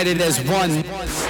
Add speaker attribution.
Speaker 1: united as one.